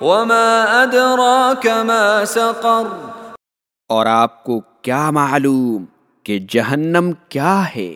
وما ادراك ما سقر اور آپ کو کیا معلوم کہ جہنم کیا ہے؟